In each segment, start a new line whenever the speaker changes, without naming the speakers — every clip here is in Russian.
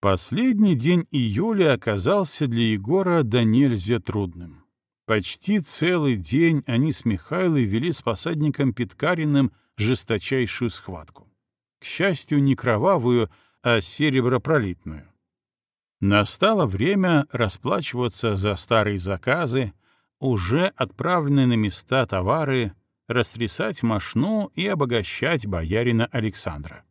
Последний день июля оказался для Егора до нельзя трудным. Почти целый день они с Михайлой вели с посадником Питкариным жесточайшую схватку. К счастью, не кровавую, а серебропролитную. Настало время расплачиваться за старые заказы, уже отправленные на места товары, растрясать мошну и обогащать боярина Александра.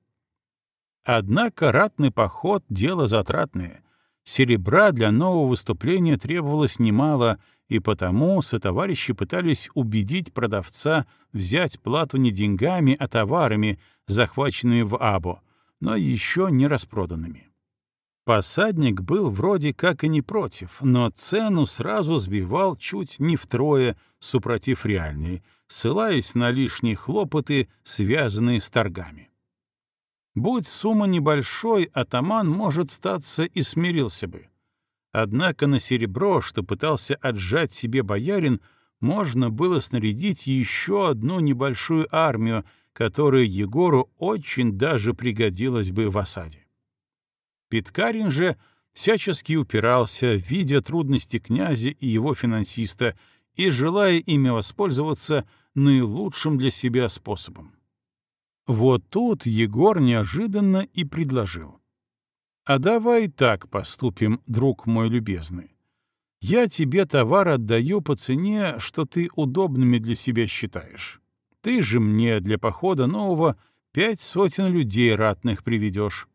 Однако ратный поход — дело затратное. Серебра для нового выступления требовалось немало, и потому сотоварищи пытались убедить продавца взять плату не деньгами, а товарами, захваченными в Або, но еще не распроданными. Посадник был вроде как и не против, но цену сразу сбивал чуть не втрое, супротив реальной, ссылаясь на лишние хлопоты, связанные с торгами. Будь сумма небольшой, атаман, может, статься и смирился бы. Однако на серебро, что пытался отжать себе боярин, можно было снарядить еще одну небольшую армию, которая Егору очень даже пригодилась бы в осаде. Питкарин же всячески упирался, видя трудности князя и его финансиста, и желая ими воспользоваться наилучшим для себя способом. Вот тут Егор неожиданно и предложил. «А давай так поступим, друг мой любезный. Я тебе товар отдаю по цене, что ты удобными для себя считаешь. Ты же мне для похода нового пять сотен людей ратных приведешь.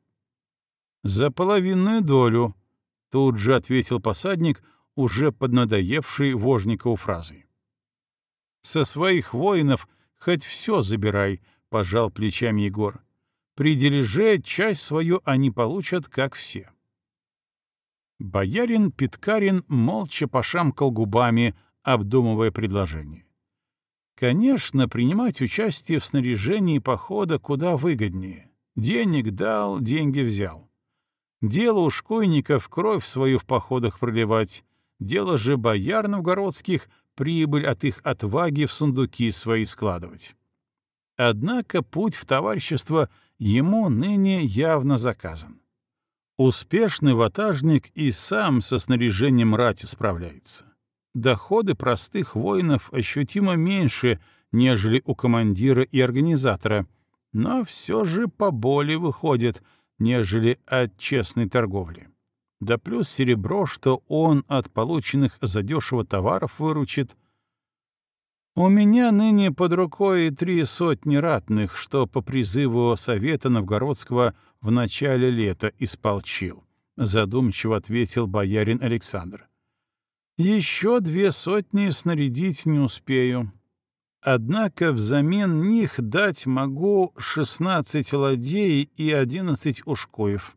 «За половинную долю», — тут же ответил посадник, уже поднадоевший Вожникову фразой. «Со своих воинов хоть все забирай», — пожал плечами Егор. «При дележе часть свою они получат, как все». Боярин Питкарин молча пошамкал губами, обдумывая предложение. Конечно, принимать участие в снаряжении похода куда выгоднее. Денег дал, деньги взял. Дело у шкойников кровь свою в походах проливать, дело же бояр новгородских прибыль от их отваги в сундуки свои складывать. Однако путь в товарищество ему ныне явно заказан. Успешный ватажник и сам со снаряжением рати справляется. Доходы простых воинов ощутимо меньше, нежели у командира и организатора, но все же поболее выходит — нежели от честной торговли. Да плюс серебро, что он от полученных задешево товаров выручит. У меня ныне под рукой три сотни ратных, что по призыву Совета Новгородского в начале лета исполчил, — задумчиво ответил боярин Александр. Еще две сотни снарядить не успею. Однако взамен них дать могу 16 ладей и 11 ушкоев.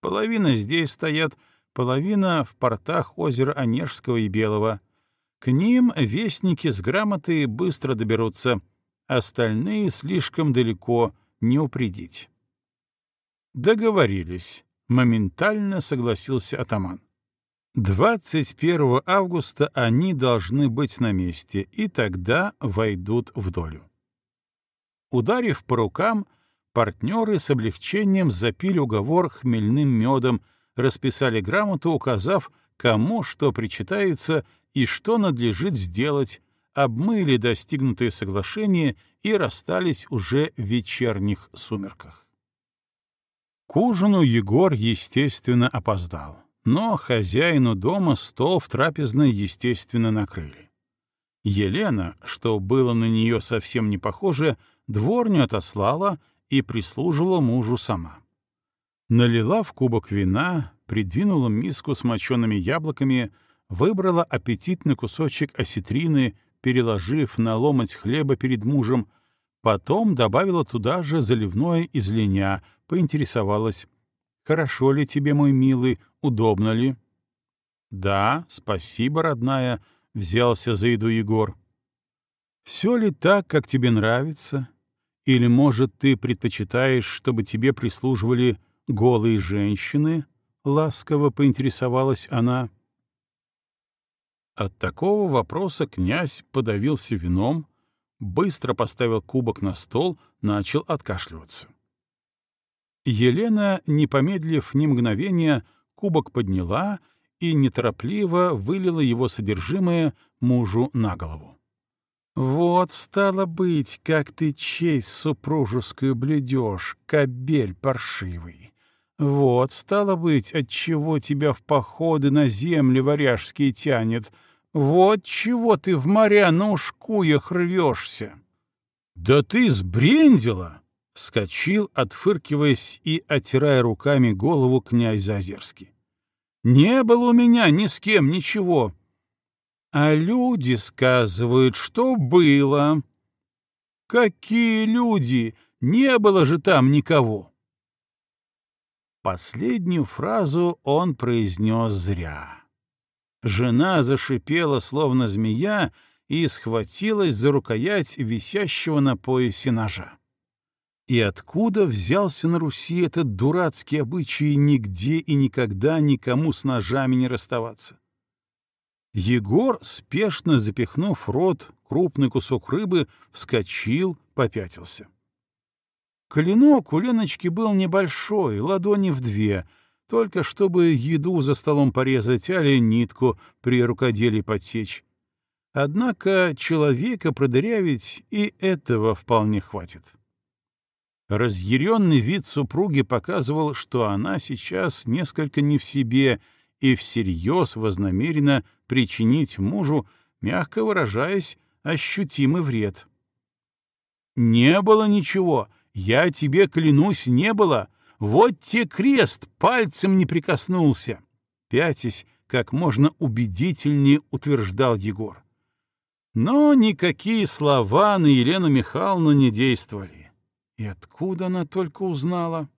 Половина здесь стоят, половина в портах озера Онежского и Белого. К ним вестники с грамотой быстро доберутся, остальные слишком далеко, не упредить. Договорились. Моментально согласился атаман. 21 августа они должны быть на месте, и тогда войдут в долю. Ударив по рукам, партнеры с облегчением запили уговор хмельным медом, расписали грамоту, указав, кому что причитается и что надлежит сделать, обмыли достигнутые соглашения и расстались уже в вечерних сумерках. К ужину Егор, естественно, опоздал но хозяину дома стол в трапезной, естественно, накрыли. Елена, что было на нее совсем не похоже, дворню отослала и прислуживала мужу сама. Налила в кубок вина, придвинула миску с мочеными яблоками, выбрала аппетитный кусочек осетрины, переложив на ломоть хлеба перед мужем, потом добавила туда же заливное из линя, поинтересовалась, Хорошо ли тебе, мой милый, удобно ли?» «Да, спасибо, родная», — взялся за еду Егор. «Все ли так, как тебе нравится? Или, может, ты предпочитаешь, чтобы тебе прислуживали голые женщины?» — ласково поинтересовалась она. От такого вопроса князь подавился вином, быстро поставил кубок на стол, начал откашливаться. Елена, не помедлив ни мгновения, кубок подняла и неторопливо вылила его содержимое мужу на голову. «Вот, стало быть, как ты честь супружескую блюдешь, кобель паршивый. Вот, стало быть, отчего тебя в походы на земли варяжские тянет. Вот чего ты в моря на ушкуях рвешься». «Да ты сбрендила!» — вскочил, отфыркиваясь и отирая руками голову князь Зазерский. «Не было у меня ни с кем ничего. А люди сказывают, что было». «Какие люди? Не было же там никого!» Последнюю фразу он произнес зря. Жена зашипела, словно змея, и схватилась за рукоять висящего на поясе ножа. И откуда взялся на Руси этот дурацкий обычай нигде и никогда никому с ножами не расставаться? Егор, спешно запихнув рот крупный кусок рыбы, вскочил, попятился. Клинок у Леночки был небольшой, ладони в две, только чтобы еду за столом порезать, али нитку при рукоделии подсечь. Однако человека продырявить и этого вполне хватит. Разъяренный вид супруги показывал, что она сейчас несколько не в себе и всерьез вознамерена причинить мужу, мягко выражаясь, ощутимый вред. «Не было ничего», я тебе клянусь, не было. Вот те крест, пальцем не прикоснулся. Пятясь, как можно убедительнее утверждал Егор. Но никакие слова на Елену Михайловну не действовали. И откуда она только узнала?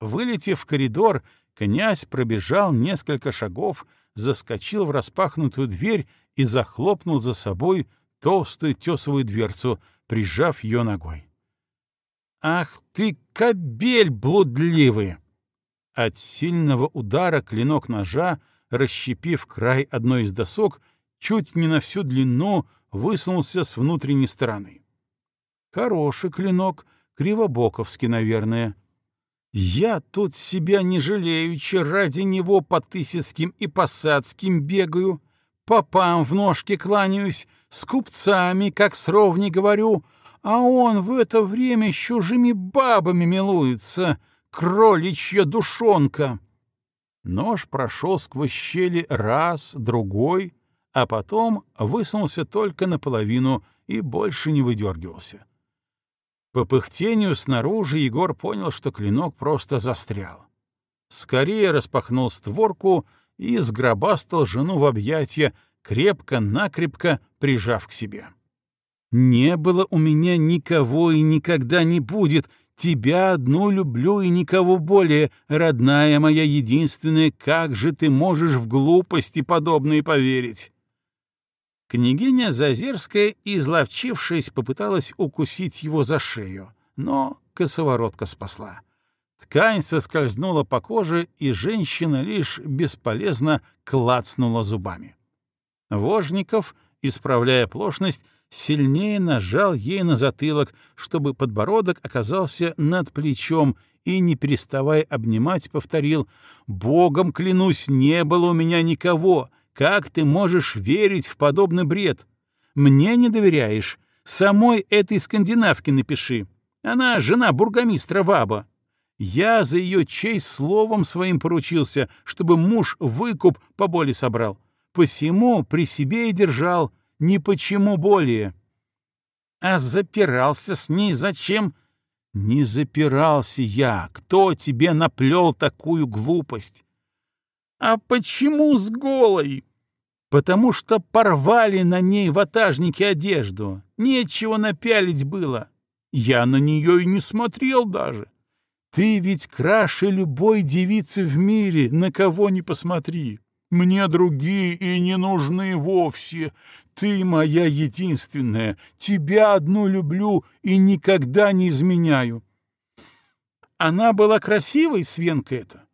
Вылетев в коридор, князь пробежал несколько шагов, заскочил в распахнутую дверь и захлопнул за собой толстую тесовую дверцу, прижав ее ногой. «Ах ты, кобель блудливый!» От сильного удара клинок ножа, расщепив край одной из досок, чуть не на всю длину высунулся с внутренней стороны. Хороший клинок, кривобоковский, наверное. Я тут себя не жалеючи ради него по Тысяцким и Посадским бегаю, попам в ножки кланяюсь, с купцами, как с ровней говорю — а он в это время с чужими бабами милуется, кроличья душонка. Нож прошел сквозь щели раз, другой, а потом высунулся только наполовину и больше не выдергивался. По пыхтению снаружи Егор понял, что клинок просто застрял. Скорее распахнул створку и сгробастал жену в объятия, крепко-накрепко прижав к себе. Не было у меня никого и никогда не будет. Тебя одну люблю и никого более. Родная моя единственная, как же ты можешь в глупости подобные поверить?» Княгиня Зазерская, изловчившись, попыталась укусить его за шею, но косоворотка спасла. Ткань соскользнула по коже, и женщина лишь бесполезно клацнула зубами. Вожников, исправляя плошность, сильнее нажал ей на затылок, чтобы подбородок оказался над плечом, и, не переставая обнимать, повторил «Богом клянусь, не было у меня никого! Как ты можешь верить в подобный бред? Мне не доверяешь? Самой этой скандинавке напиши. Она жена бургомистра Ваба. Я за ее честь словом своим поручился, чтобы муж выкуп по боли собрал. Посему при себе и держал, ни почему более. А запирался с ней зачем? Не запирался я. Кто тебе наплел такую глупость? А почему с голой? Потому что порвали на ней ватажники одежду. Нечего напялить было. Я на нее и не смотрел даже. Ты ведь краше любой девицы в мире, на кого не посмотри. Мне другие и не нужны вовсе. Ты моя единственная, тебя одну люблю и никогда не изменяю. Она была красивой, Свенка эта?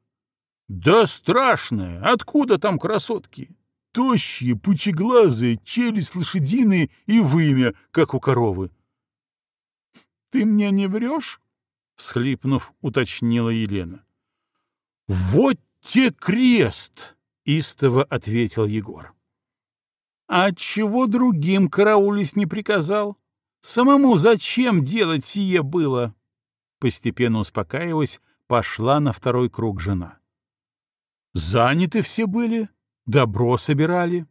Да страшная! Откуда там красотки? Тощие, пучеглазые, челюсть лошадиные и вымя, как у коровы. Ты мне не врешь? всхлипнув, уточнила Елена. «Вот те крест!» — истово ответил Егор. «А чего другим караулись не приказал? Самому зачем делать сие было?» Постепенно успокаиваясь, пошла на второй круг жена. «Заняты все были, добро собирали».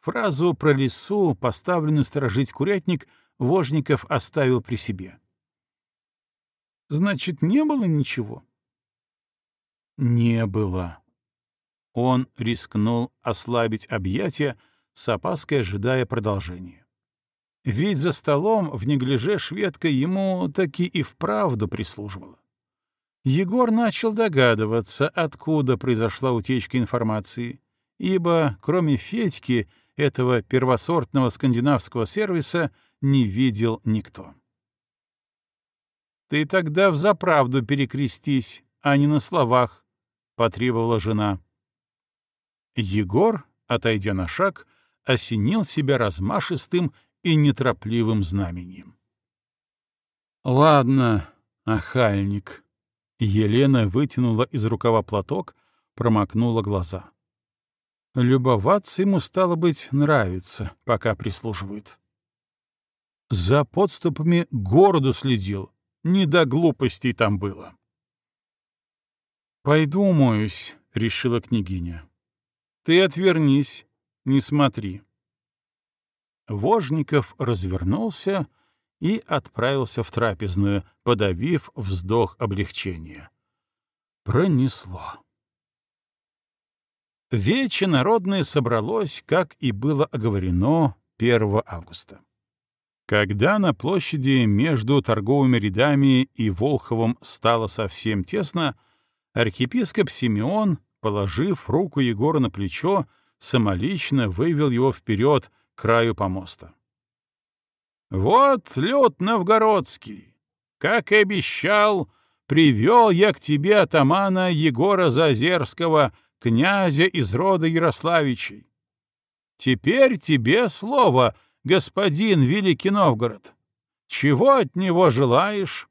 Фразу про лесу, поставленную сторожить курятник, Вожников оставил при себе. «Значит, не было ничего?» «Не было». Он рискнул ослабить объятия, с опаской ожидая продолжения. Ведь за столом в неглиже шведка ему таки и вправду прислуживала. Егор начал догадываться, откуда произошла утечка информации, ибо, кроме Федьки, этого первосортного скандинавского сервиса не видел никто. «Ты тогда взаправду перекрестись, а не на словах», — потребовала жена. Егор, отойдя на шаг, осенил себя размашистым и неторопливым знамением. «Ладно, охальник», Елена вытянула из рукава платок, промокнула глаза. Любоваться ему, стало быть, нравится, пока прислуживает. За подступами городу следил, не до глупостей там было. «Пойду умоюсь», — решила княгиня. «Ты отвернись, не смотри». Вожников развернулся и отправился в трапезную, подавив вздох облегчения. Пронесло. Вече народное собралось, как и было оговорено, 1 августа. Когда на площади между торговыми рядами и Волховым стало совсем тесно, архиепископ Симеон, положив руку Егора на плечо, самолично вывел его вперед к краю помоста. Вот лед новгородский. Как и обещал, привел я к тебе атамана Егора Зазерского, князя из рода Ярославичей. Теперь тебе слово, господин Великий Новгород. Чего от него желаешь?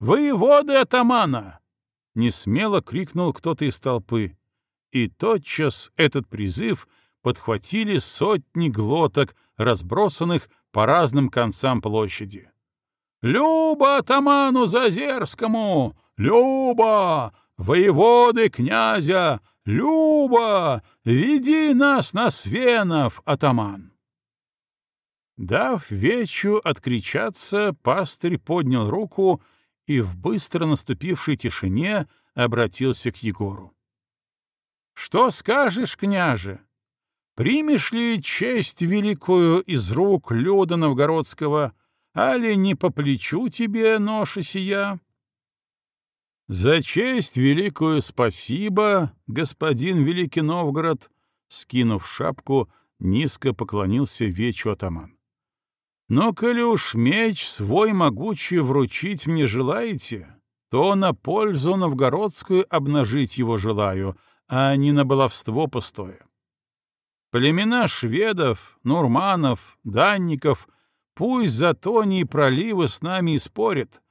«Воеводы атамана!» — несмело крикнул кто-то из толпы. И тотчас этот призыв подхватили сотни глоток, разбросанных по разным концам площади. «Люба атаману Зазерскому! Люба! Воеводы князя! Люба! Веди нас на Свенов, атаман!» Дав вечу откричаться, пастырь поднял руку и в быстро наступившей тишине обратился к Егору. «Что скажешь, княже? Примешь ли честь великую из рук Люда Новгородского, али не по плечу тебе ноша сия? За честь великую спасибо, господин Великий Новгород, скинув шапку, низко поклонился вечу атаман. Но коли уж меч свой могучий вручить мне желаете, то на пользу новгородскую обнажить его желаю, а не на баловство пустое. Племена шведов, нурманов, данников пусть за тони и проливы с нами и спорят,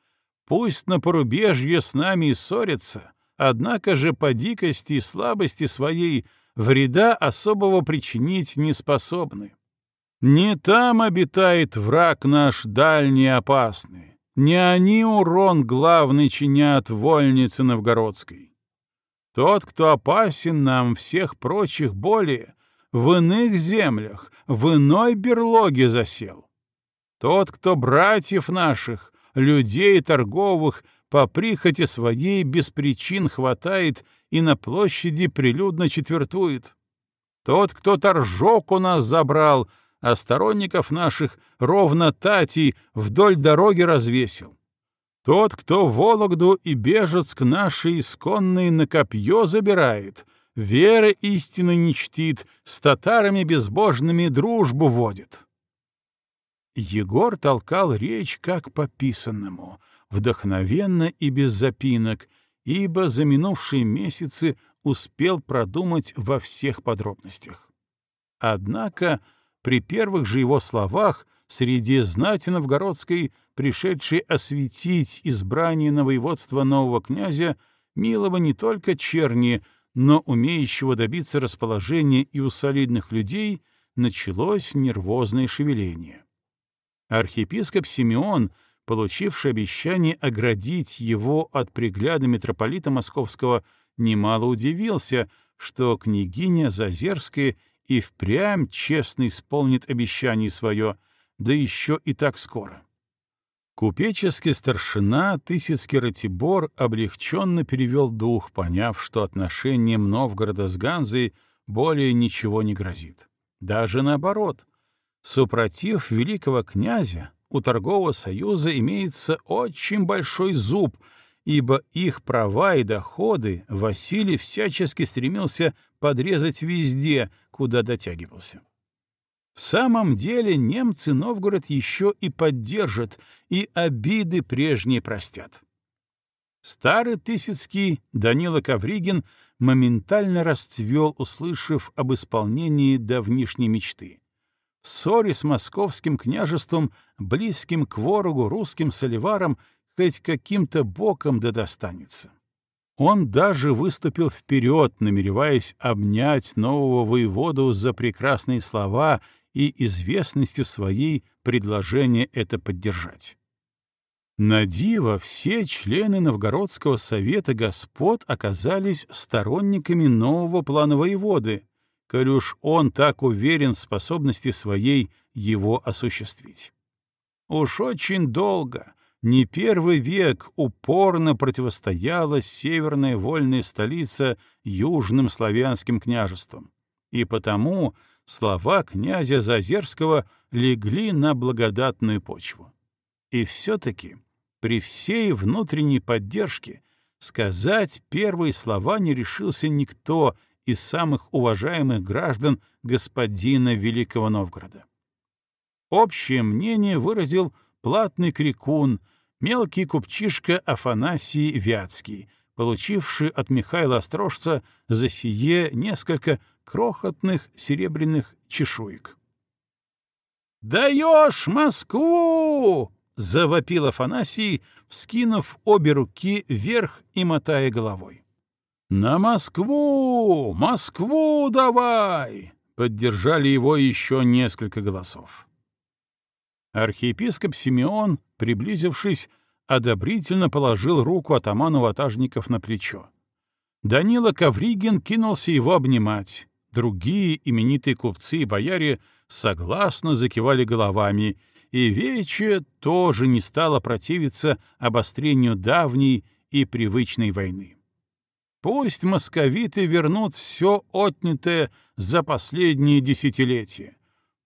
пусть на порубежье с нами и ссорятся, однако же по дикости и слабости своей вреда особого причинить не способны. Не там обитает враг наш дальний опасный, не они урон главный чинят вольнице новгородской. Тот, кто опасен нам всех прочих более, в иных землях, в иной берлоге засел. Тот, кто братьев наших, людей торговых, по прихоти своей без причин хватает и на площади прилюдно четвертует. Тот, кто торжок у нас забрал, а сторонников наших ровно тати вдоль дороги развесил. Тот, кто Вологду и Бежецк наши исконные на копье забирает, веры истины не чтит, с татарами безбожными дружбу водит. Егор толкал речь как по писанному, вдохновенно и без запинок, ибо за минувшие месяцы успел продумать во всех подробностях. Однако при первых же его словах среди знати новгородской пришедший осветить избрание на воеводство нового князя, милого не только черни, но умеющего добиться расположения и у солидных людей, началось нервозное шевеление. Архиепископ Симеон, получивший обещание оградить его от пригляда митрополита Московского, немало удивился, что княгиня Зазерская и впрямь честно исполнит обещание свое, да еще и так скоро. Купеческий старшина Тысяцкий Ратибор облегченно перевел дух, поняв, что отношением Новгорода с Ганзой более ничего не грозит. Даже наоборот. Супротив великого князя у торгового союза имеется очень большой зуб, ибо их права и доходы Василий всячески стремился подрезать везде, куда дотягивался. В самом деле немцы Новгород еще и поддержат, и обиды прежние простят. Старый Тысяцкий Данила Ковригин моментально расцвел, услышав об исполнении давнишней мечты. В ссоре с московским княжеством, близким к ворогу русским соливарам, хоть каким-то боком да достанется. Он даже выступил вперед, намереваясь обнять нового воеводу за прекрасные слова и известностью своей предложение это поддержать. На диво все члены Новгородского совета господ оказались сторонниками нового плана воеводы, коль уж он так уверен в способности своей его осуществить. Уж очень долго, не первый век, упорно противостояла северная вольная столица южным славянским княжествам, и потому слова князя Зазерского легли на благодатную почву. И все-таки при всей внутренней поддержке сказать первые слова не решился никто из самых уважаемых граждан господина Великого Новгорода. Общее мнение выразил платный крикун, мелкий купчишка Афанасий Вятский, получивший от Михаила Острожца за сие несколько крохотных серебряных чешуек. «Даешь Москву!» — завопил Афанасий, вскинув обе руки вверх и мотая головой. «На Москву! Москву давай!» — поддержали его еще несколько голосов. Архиепископ Симеон, приблизившись, одобрительно положил руку атаману ватажников на плечо. Данила Ковригин кинулся его обнимать. Другие именитые купцы и бояре согласно закивали головами, и Вече тоже не стала противиться обострению давней и привычной войны. Пусть московиты вернут все отнятое за последние десятилетия.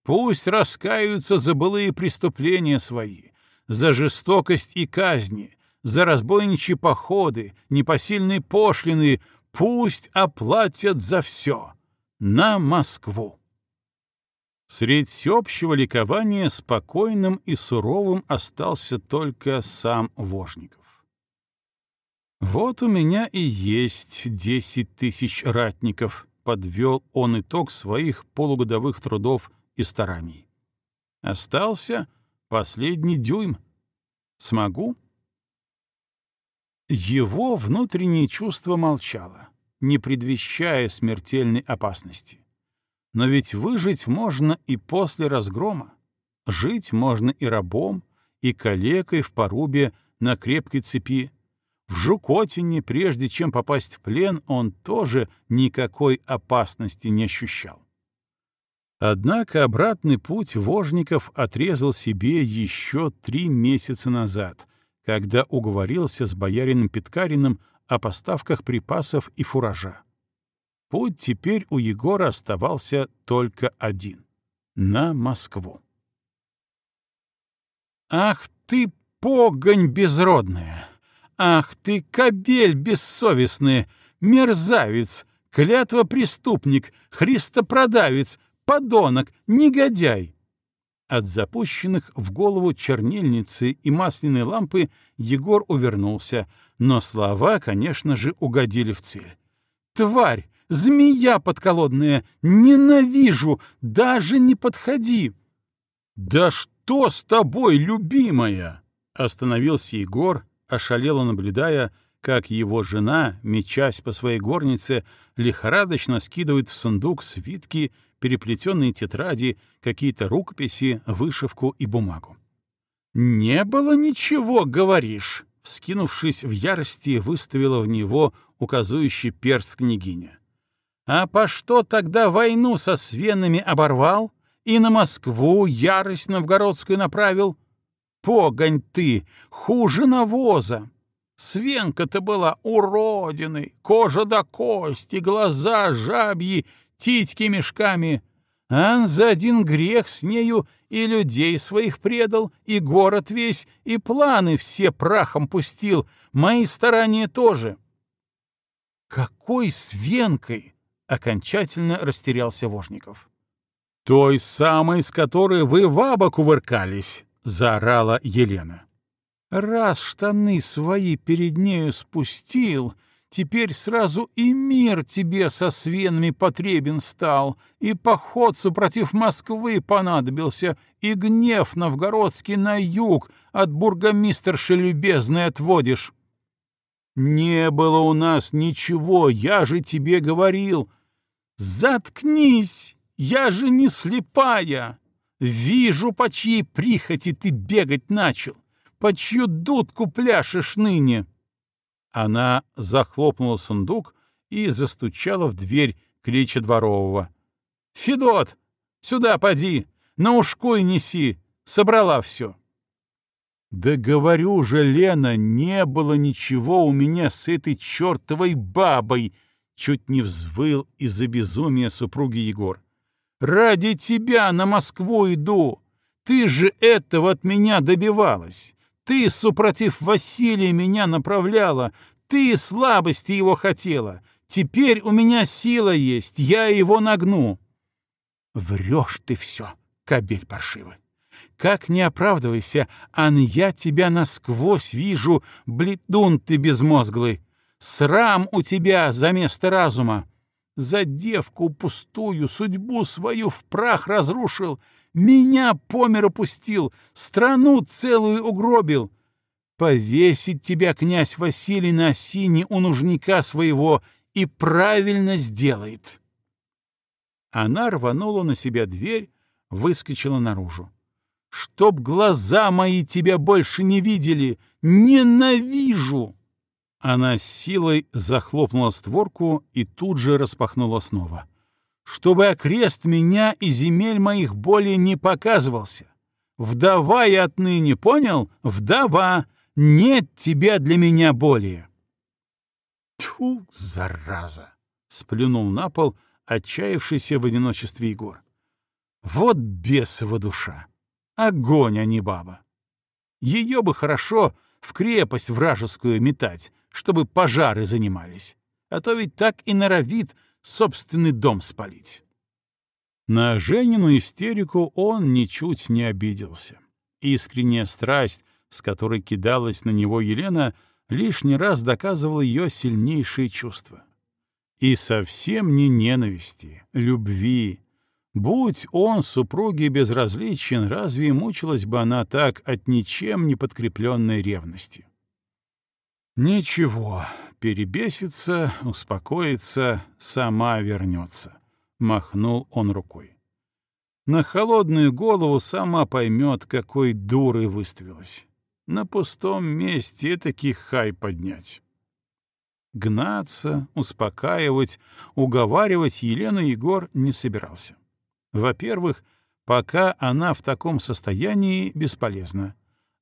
Пусть раскаются за былые преступления свои, за жестокость и казни, за разбойничьи походы, непосильные пошлины, пусть оплатят за все. На Москву. Средь всеобщего ликования спокойным и суровым остался только сам Вожников. «Вот у меня и есть десять тысяч ратников», — подвел он итог своих полугодовых трудов и стараний. «Остался последний дюйм. Смогу?» Его внутреннее чувство молчало, не предвещая смертельной опасности. Но ведь выжить можно и после разгрома. Жить можно и рабом, и калекой в порубе на крепкой цепи. В Жукотине, прежде чем попасть в плен, он тоже никакой опасности не ощущал. Однако обратный путь Вожников отрезал себе еще три месяца назад, когда уговорился с боярином Питкариным о поставках припасов и фуража. Путь теперь у Егора оставался только один — на Москву. «Ах ты, погонь безродная! Ах ты, кобель бессовестная! Мерзавец! Клятва преступник! Христопродавец! Подонок! Негодяй!» От запущенных в голову чернильницы и масляной лампы Егор увернулся, но слова, конечно же, угодили в цель. «Тварь! Змея подколодная! Ненавижу! Даже не подходи!» «Да что с тобой, любимая?» Остановился Егор, ошалело наблюдая, как его жена, мечась по своей горнице, лихорадочно скидывает в сундук свитки, переплетенные тетради, какие-то рукописи, вышивку и бумагу. «Не было ничего, говоришь!» Вскинувшись в ярости, выставила в него указующий перст княгиня. «А по что тогда войну со свенами оборвал и на Москву ярость новгородскую направил? Погонь ты, хуже навоза! Свенка-то была уродиной, кожа до кости, глаза жабьи, титьки мешками. А за один грех с нею и людей своих предал, и город весь, и планы все прахом пустил, мои старания тоже. Какой свенкой? Окончательно растерялся Вожников. Той самой, с которой вы в аба кувыркались, заорала Елена. Раз штаны свои перед нею спустил, теперь сразу и мир тебе со свенами потребен стал, и поход супротив Москвы понадобился, и гнев новгородский на юг от бургомистерши любезной отводишь. Не было у нас ничего, я же тебе говорил. Заткнись, я же не слепая. Вижу, по чьей прихоти ты бегать начал по чью дудку пляшешь ныне?» Она захлопнула сундук и застучала в дверь, клича дворового. «Федот, сюда поди, на ушку и неси, собрала все». «Да говорю же, Лена, не было ничего у меня с этой чертовой бабой!» Чуть не взвыл из-за безумия супруги Егор. «Ради тебя на Москву иду! Ты же этого от меня добивалась! Ты, супротив Василия, меня направляла, ты слабости его хотела. Теперь у меня сила есть, я его нагну. Врешь ты все, кобель паршивый. Как не оправдывайся, ан я тебя насквозь вижу, бледун ты безмозглый. Срам у тебя за место разума. За девку пустую судьбу свою в прах разрушил — меня по миру пустил, страну целую угробил. Повесить тебя, князь Василий, на осине у нужника своего и правильно сделает. Она рванула на себя дверь, выскочила наружу. «Чтоб глаза мои тебя больше не видели! Ненавижу!» Она с силой захлопнула створку и тут же распахнула снова чтобы окрест меня и земель моих более не показывался. Вдова я отныне, понял? Вдова! Нет тебя для меня более!» «Тьфу, зараза!» — сплюнул на пол отчаявшийся в одиночестве Егор. «Вот бесова душа! Огонь, а не баба! Ее бы хорошо в крепость вражескую метать, чтобы пожары занимались, а то ведь так и норовит — собственный дом спалить. На Женину истерику он ничуть не обиделся. Искренняя страсть, с которой кидалась на него Елена, лишний раз доказывала ее сильнейшие чувства. И совсем не ненависти, любви. Будь он супруге безразличен, разве мучилась бы она так от ничем не подкрепленной ревности? Ничего, перебесится, успокоится, сама вернется. Махнул он рукой. На холодную голову сама поймет, какой дурой выставилась. На пустом месте таких хай поднять. Гнаться, успокаивать, уговаривать Елену Егор не собирался. Во-первых, пока она в таком состоянии, бесполезно.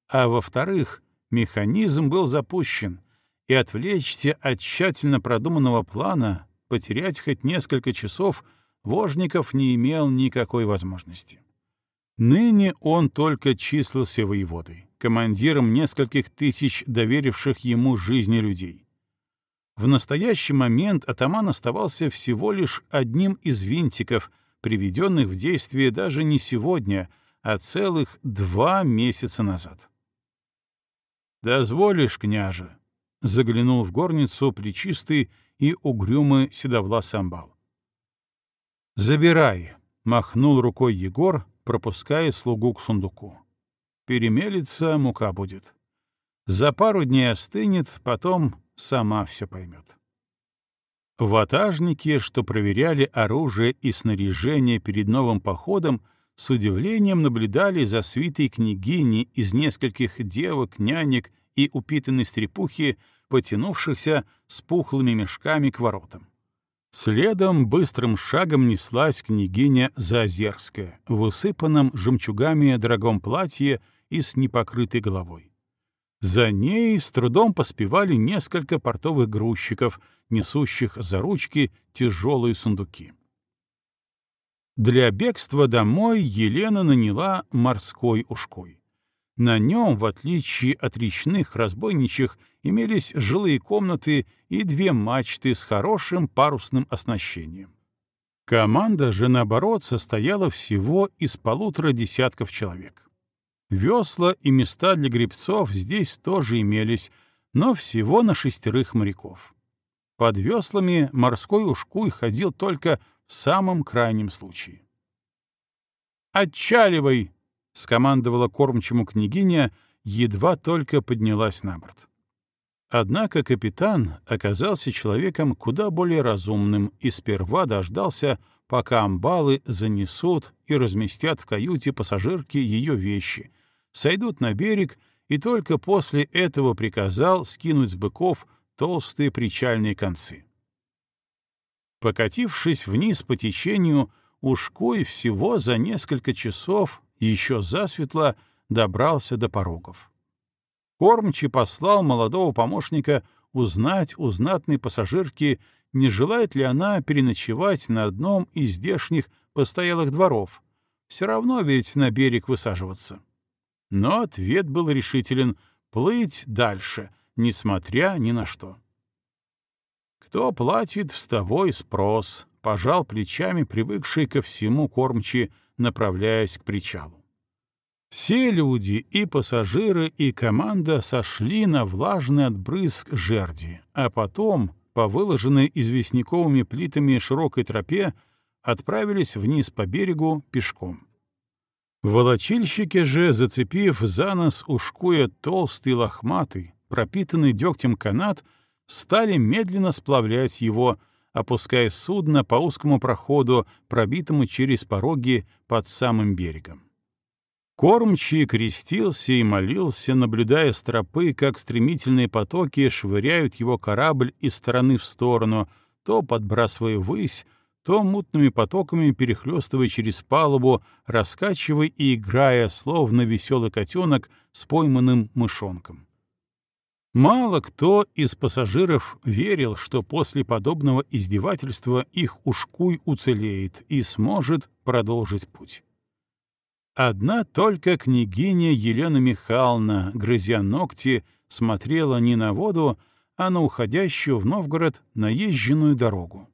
А во-вторых, механизм был запущен, и отвлечься от тщательно продуманного плана, потерять хоть несколько часов, Вожников не имел никакой возможности. Ныне он только числился воеводой, командиром нескольких тысяч доверивших ему жизни людей. В настоящий момент атаман оставался всего лишь одним из винтиков, приведенных в действие даже не сегодня, а целых два месяца назад. «Дозволишь, княже?» заглянул в горницу причистый и угрюмый седовласый амбал. «Забирай!» — махнул рукой Егор, пропуская слугу к сундуку. «Перемелится, мука будет». За пару дней остынет, потом сама все поймет. Ватажники, что проверяли оружие и снаряжение перед новым походом, с удивлением наблюдали за свитой княгини из нескольких девок, нянек и упитанной стрепухи, потянувшихся с пухлыми мешками к воротам. Следом быстрым шагом неслась княгиня Заозерская в усыпанном жемчугами дорогом платье и с непокрытой головой. За ней с трудом поспевали несколько портовых грузчиков, несущих за ручки тяжелые сундуки. Для бегства домой Елена наняла морской ушкой. На нем, в отличие от речных разбойничьих, имелись жилые комнаты и две мачты с хорошим парусным оснащением. Команда же, наоборот, состояла всего из полутора десятков человек. Весла и места для гребцов здесь тоже имелись, но всего на шестерых моряков. Под веслами морской ушкуй ходил только в самом крайнем случае. «Отчаливай!» — скомандовала кормчему княгиня, едва только поднялась на борт. Однако капитан оказался человеком куда более разумным и сперва дождался, пока амбалы занесут и разместят в каюте пассажирки ее вещи, сойдут на берег и только после этого приказал скинуть с быков толстые причальные концы. Покатившись вниз по течению, Ушкуй всего за несколько часов, еще засветло, добрался до порогов. Кормчий послал молодого помощника узнать у знатной пассажирки, не желает ли она переночевать на одном из здешних постоялых дворов. Все равно ведь на берег высаживаться. Но ответ был решителен — плыть дальше, несмотря ни на что. Кто платит, с того и спрос, пожал плечами привыкший ко всему кормчи, направляясь к причалу. Все люди, и пассажиры, и команда сошли на влажный от брызг жерди, а потом, по выложенной известняковыми плитами широкой тропе, отправились вниз по берегу пешком. Волочильщики же, зацепив за нос ушкуя толстый лохматый, пропитанный дегтем канат, стали медленно сплавлять его, опуская судно по узкому проходу, пробитому через пороги под самым берегом. Кормчий крестился и молился, наблюдая с как стремительные потоки швыряют его корабль из стороны в сторону, то подбрасывая ввысь, то мутными потоками перехлестывая через палубу, раскачивая и играя, словно веселый котенок с пойманным мышонком. Мало кто из пассажиров верил, что после подобного издевательства их ушкуй уцелеет и сможет продолжить путь. Одна только княгиня Елена Михайловна, грызя ногти, смотрела не на воду, а на уходящую в Новгород наезженную дорогу.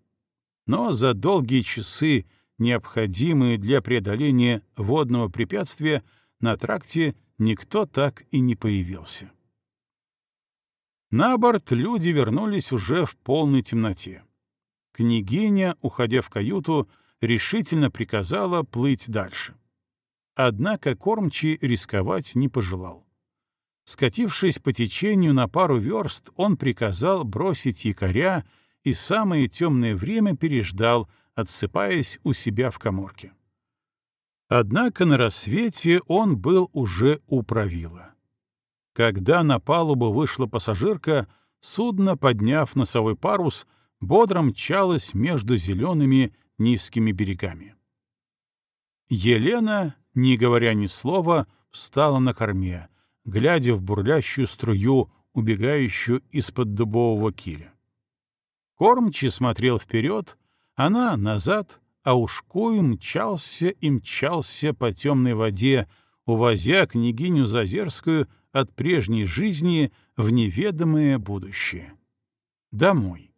Но за долгие часы, необходимые для преодоления водного препятствия, на тракте никто так и не появился. На борт люди вернулись уже в полной темноте. Княгиня, уходя в каюту, решительно приказала плыть дальше. Однако кормчий рисковать не пожелал. Скатившись по течению на пару верст, он приказал бросить якоря и самое темное время переждал, отсыпаясь у себя в коморке. Однако на рассвете он был уже у правила. Когда на палубу вышла пассажирка, судно, подняв носовой парус, бодро мчалось между зелеными низкими берегами. Елена, не говоря ни слова, встала на корме, глядя в бурлящую струю, убегающую из-под дубового киля. Кормчий смотрел вперед, она — назад, а ушкуй мчался и мчался по темной воде, увозя княгиню Зазерскую от прежней жизни в неведомое будущее. Домой.